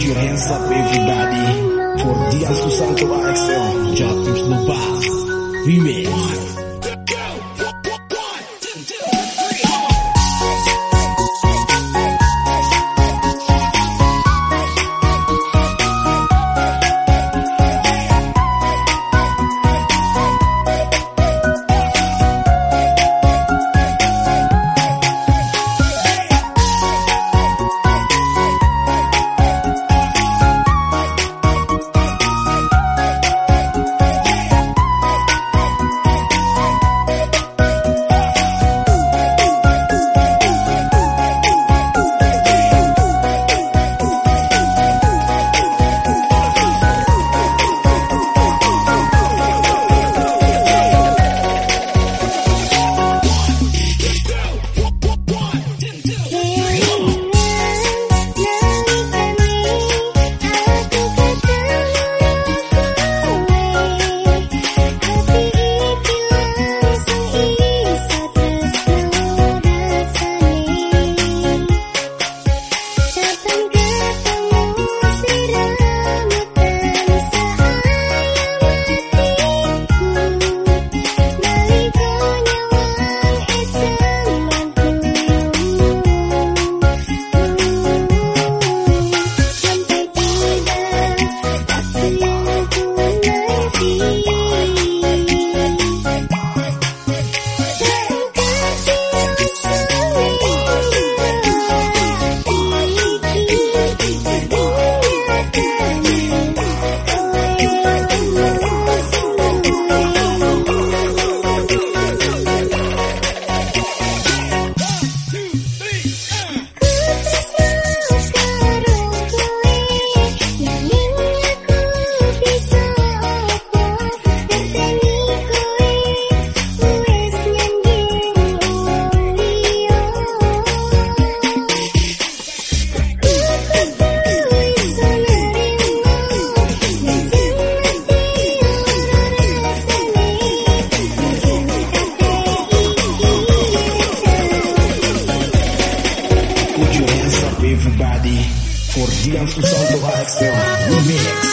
Your hands everybody for Dian Susanto AXL Jatim Snobas Remix Eduardo Mix.